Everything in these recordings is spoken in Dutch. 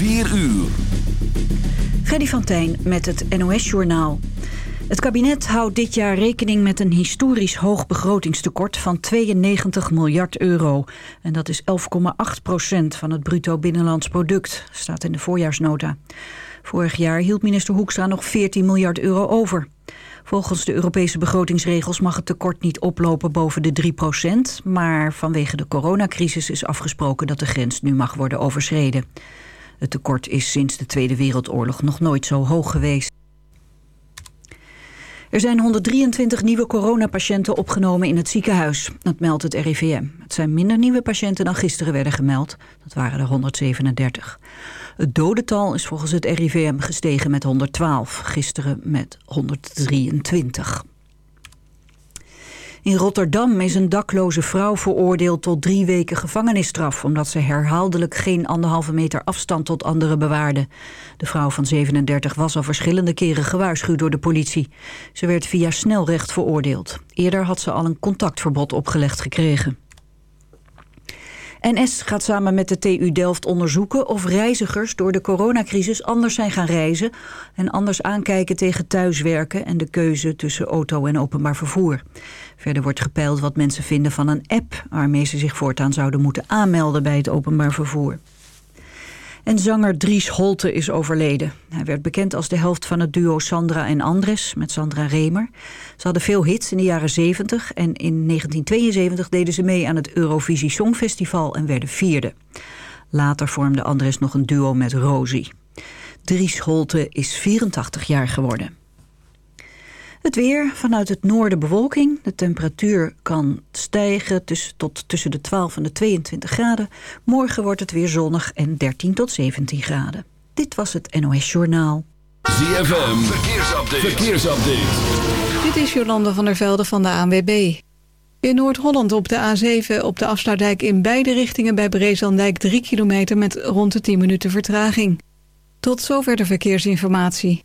4 uur. Freddy van Tijn met het NOS-journaal. Het kabinet houdt dit jaar rekening met een historisch hoog begrotingstekort van 92 miljard euro. En dat is 11,8 procent van het bruto binnenlands product, staat in de voorjaarsnota. Vorig jaar hield minister Hoekstra nog 14 miljard euro over. Volgens de Europese begrotingsregels mag het tekort niet oplopen boven de 3 procent. Maar vanwege de coronacrisis is afgesproken dat de grens nu mag worden overschreden. Het tekort is sinds de Tweede Wereldoorlog nog nooit zo hoog geweest. Er zijn 123 nieuwe coronapatiënten opgenomen in het ziekenhuis. Dat meldt het RIVM. Het zijn minder nieuwe patiënten dan gisteren werden gemeld. Dat waren er 137. Het dodental is volgens het RIVM gestegen met 112. Gisteren met 123. In Rotterdam is een dakloze vrouw veroordeeld tot drie weken gevangenisstraf... omdat ze herhaaldelijk geen anderhalve meter afstand tot anderen bewaarde. De vrouw van 37 was al verschillende keren gewaarschuwd door de politie. Ze werd via snelrecht veroordeeld. Eerder had ze al een contactverbod opgelegd gekregen. NS gaat samen met de TU Delft onderzoeken of reizigers door de coronacrisis anders zijn gaan reizen en anders aankijken tegen thuiswerken en de keuze tussen auto en openbaar vervoer. Verder wordt gepeild wat mensen vinden van een app waarmee ze zich voortaan zouden moeten aanmelden bij het openbaar vervoer. En zanger Dries Holte is overleden. Hij werd bekend als de helft van het duo Sandra en Andres met Sandra Remer. Ze hadden veel hits in de jaren 70 en in 1972 deden ze mee aan het Eurovisie Songfestival en werden vierde. Later vormde Andres nog een duo met Rosie. Dries Holte is 84 jaar geworden. Het weer, vanuit het noorden bewolking. De temperatuur kan stijgen tussen, tot tussen de 12 en de 22 graden. Morgen wordt het weer zonnig en 13 tot 17 graden. Dit was het NOS Journaal. ZFM, verkeersupdate. verkeersupdate. Dit is Jolande van der Velde van de ANWB. In Noord-Holland op de A7 op de afsluitdijk in beide richtingen bij Breeslandijk 3 kilometer met rond de 10 minuten vertraging. Tot zover de verkeersinformatie.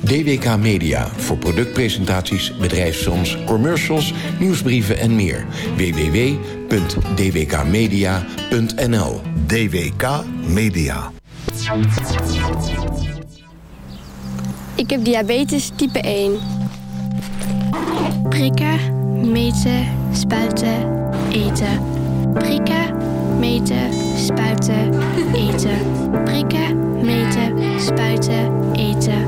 DWK Media voor productpresentaties, bedrijfsfilms, commercials, nieuwsbrieven en meer. www.dwkmedia.nl DWK Media. Ik heb diabetes type 1. Prikken, meten, spuiten, eten. Prikken, meten, spuiten, eten. Prikken, meten, spuiten, eten.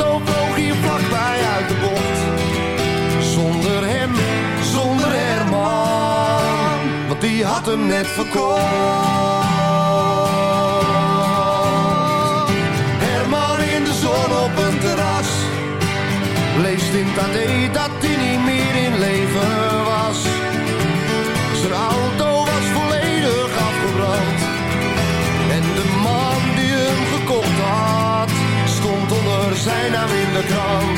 Auto vloog hier vlakbij uit de bocht. Zonder hem, zonder Herman, want die had hem net verkocht. Herman in de zon op een terras, leest in dat hij Come. cold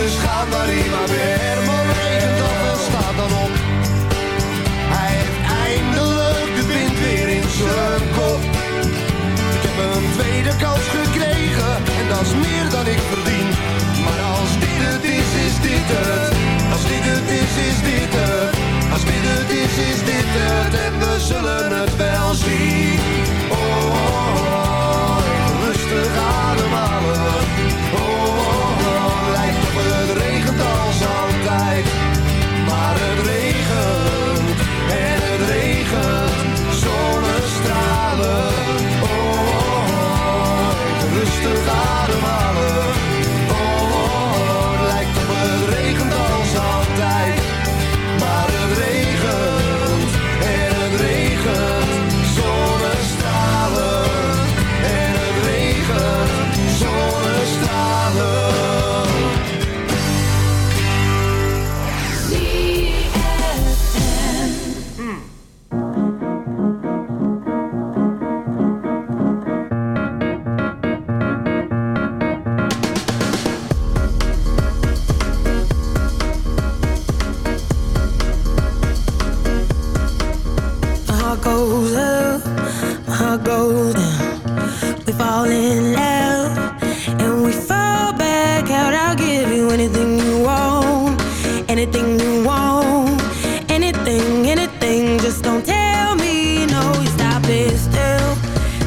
Dus waar hij maar weer. Herman regent en staat dan op. Hij heeft eindelijk de wind weer in zijn kop. Ik heb een tweede kans gekregen en dat is meer dan ik verdien. Maar als dit het is, is dit het. Als dit het is, is dit het. Als dit het is, is dit het. En we zullen het wel zien. Oh, oh, oh, even rustig ademhalen.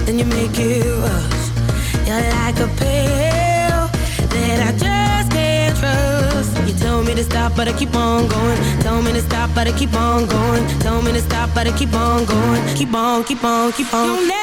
Then you make it rush. You're like a pill that I just can't trust. You tell me to stop, but I keep on going. Tell me to stop, but I keep on going. Tell me to stop, but I keep on going. Keep on, keep on, keep on.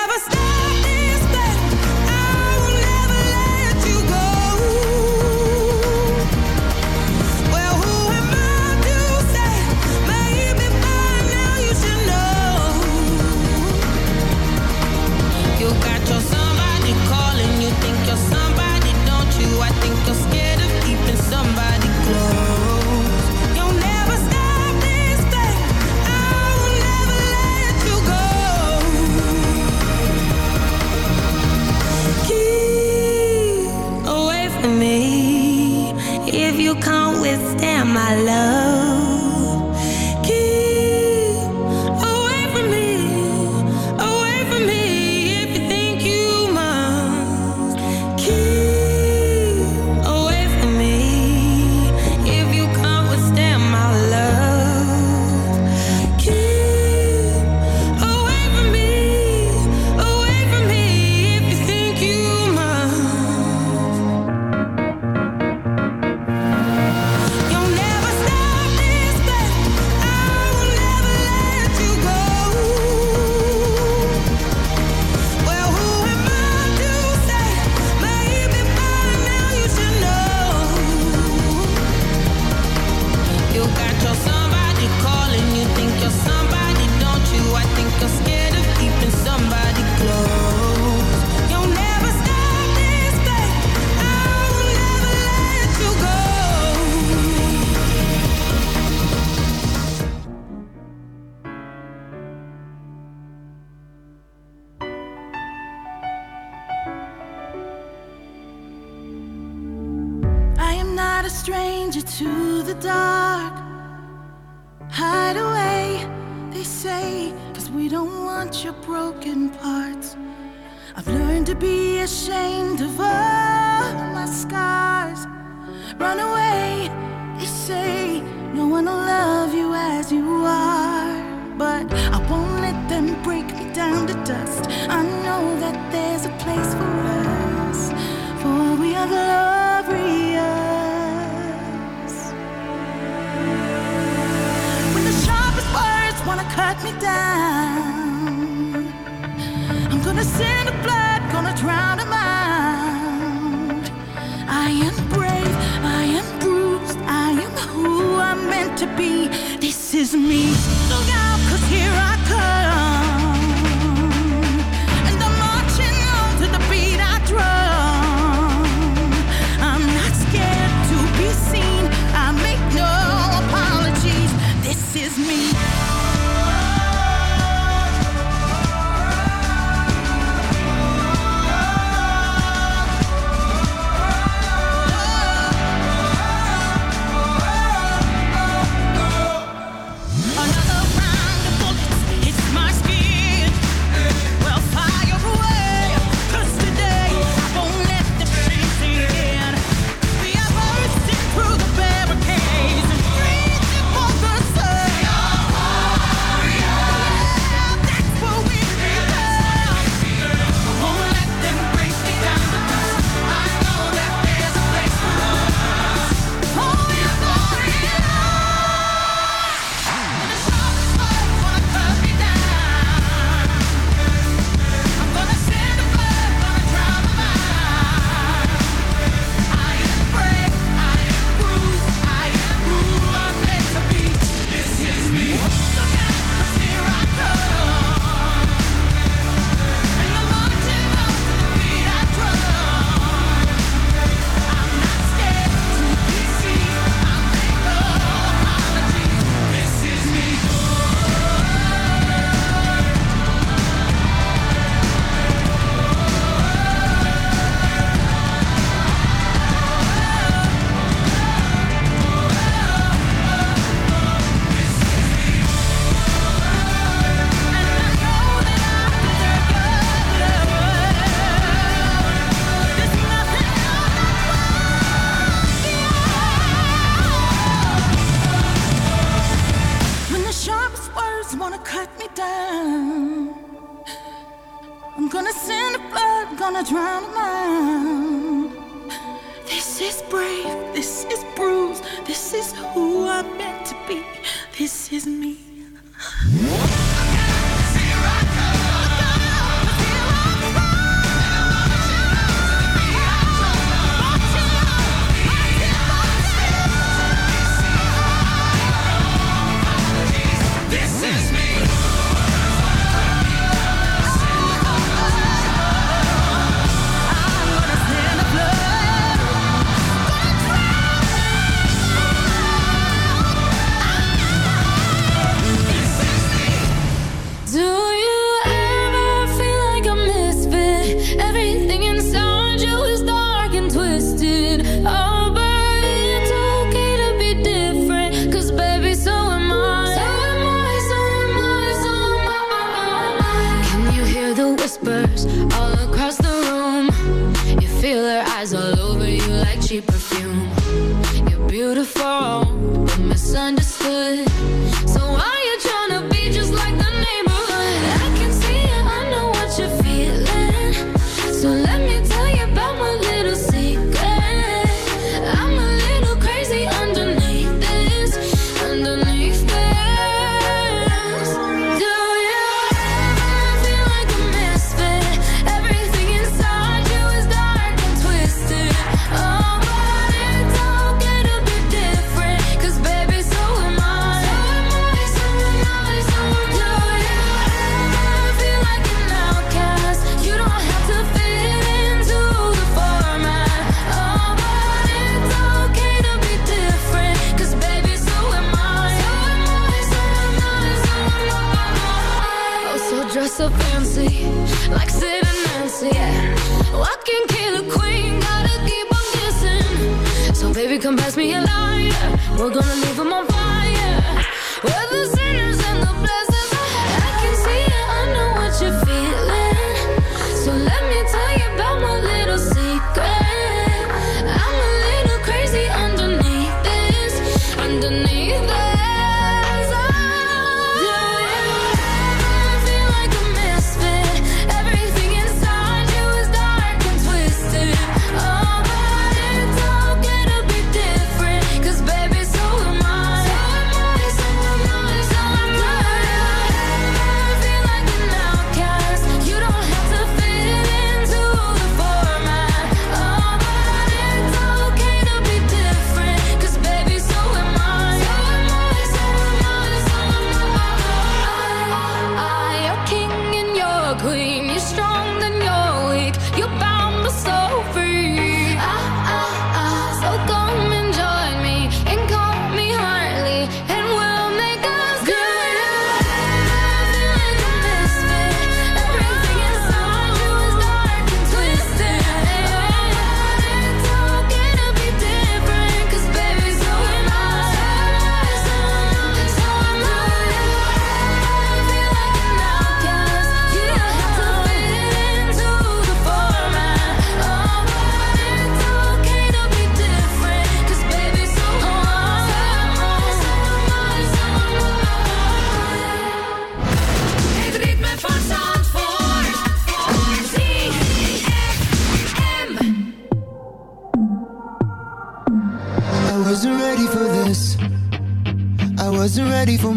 My love.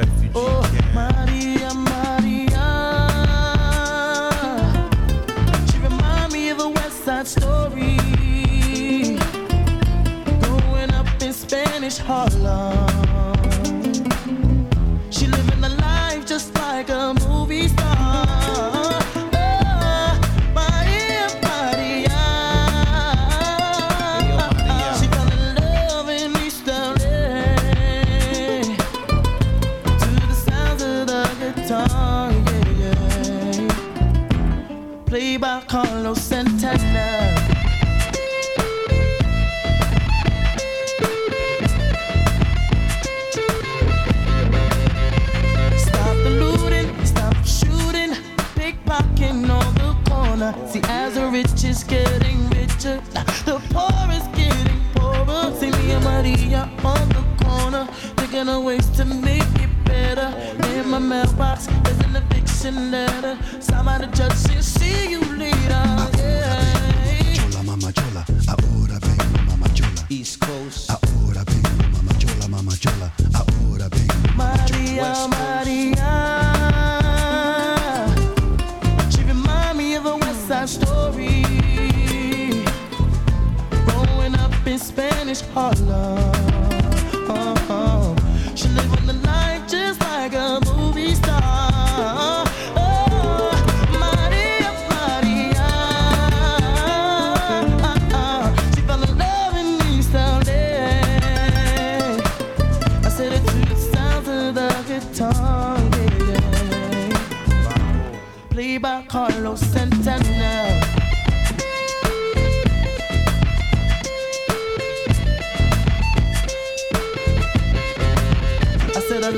refugees.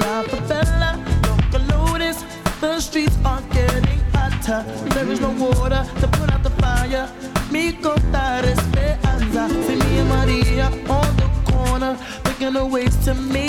Rockefeller. Local notice, the streets are getting hotter. There is no water to put out the fire. Mi contar esperanza. See me and Maria on the corner, thinking of ways to make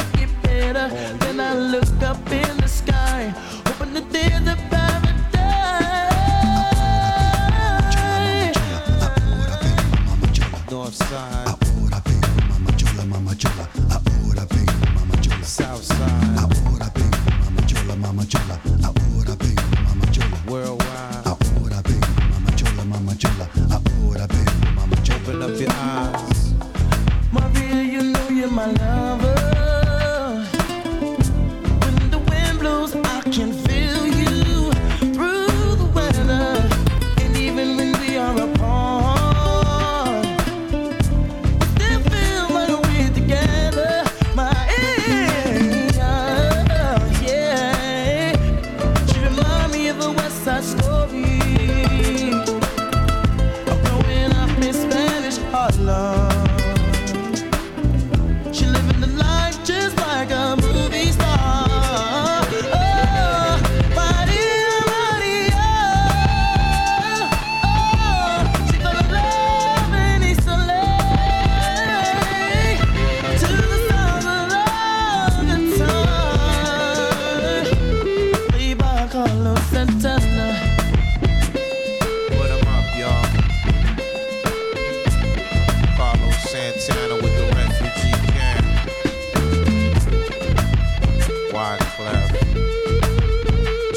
Wyclef.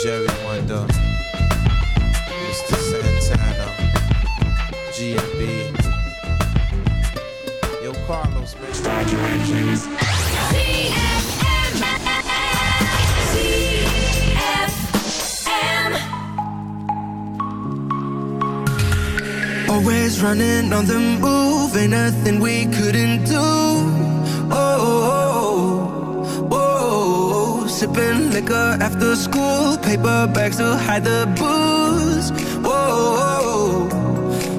Jerry Wonder. Mr. Santana. GMB. Yo, Carlos, man. Start your engines. Always running on the move, ain't nothing we couldn't do. Sipping liquor after school, paper bags to hide the booze. Oh,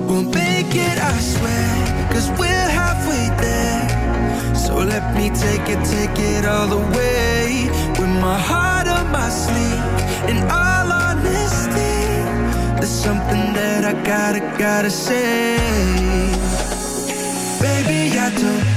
we'll make it, I swear, cause we're halfway there. So let me take it, take it all the way. With my heart on my sleeve, in all honesty. There's something that I gotta, gotta say. Baby, I don't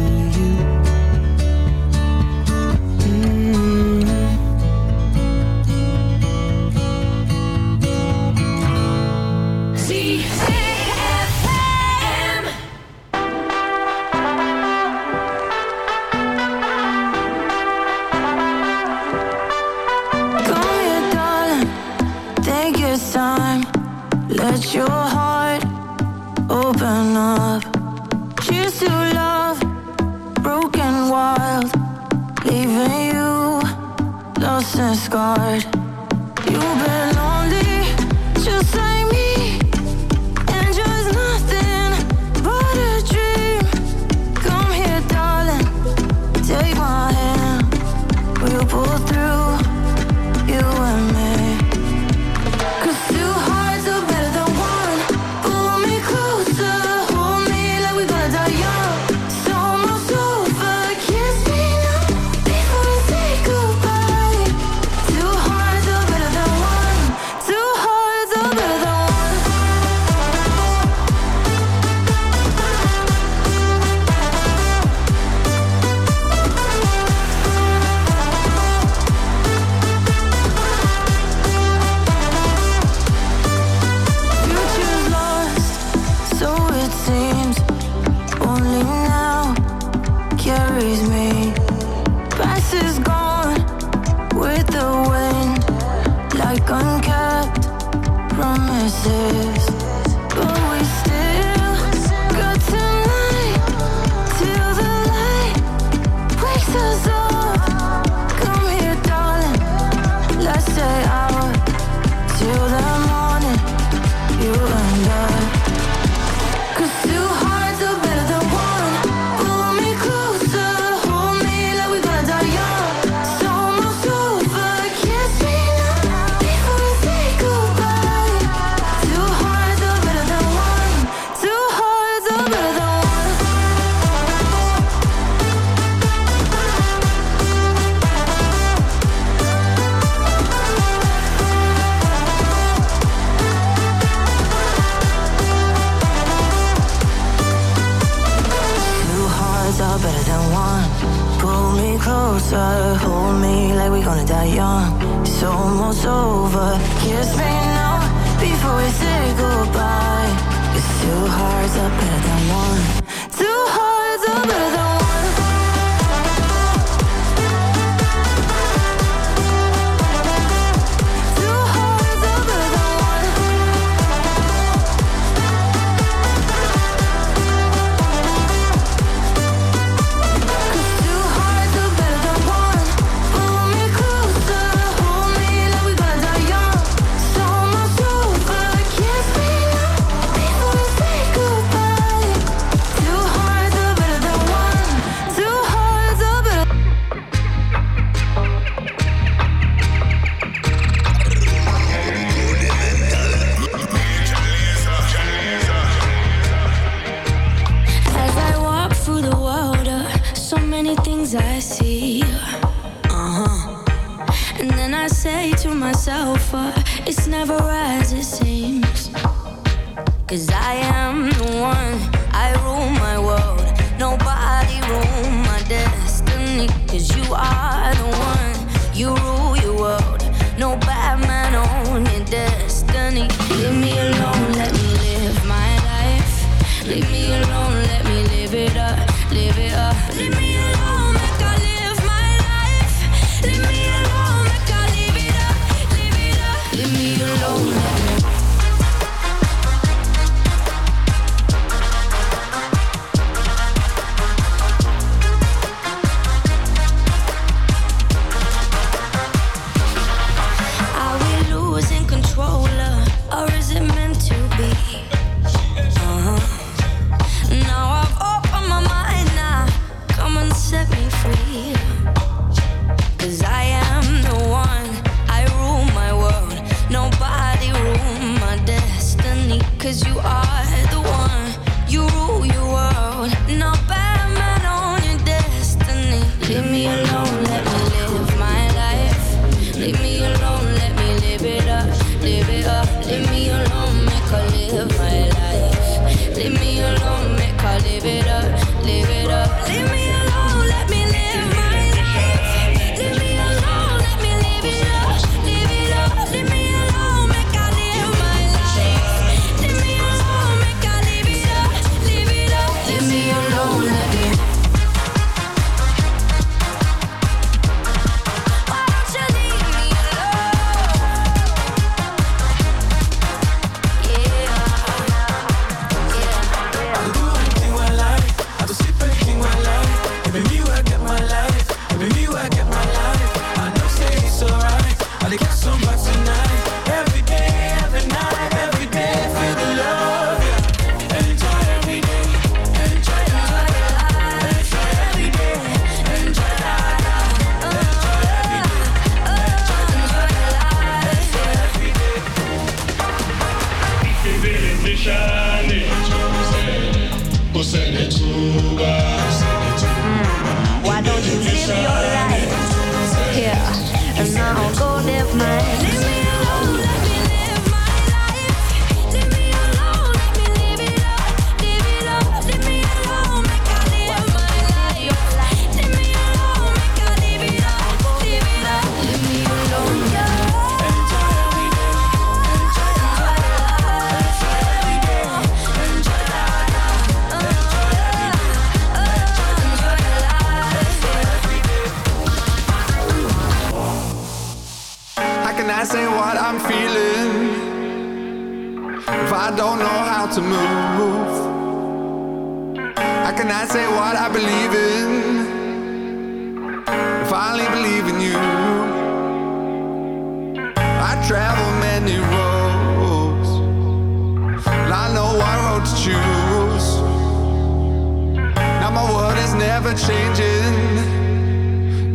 scarred.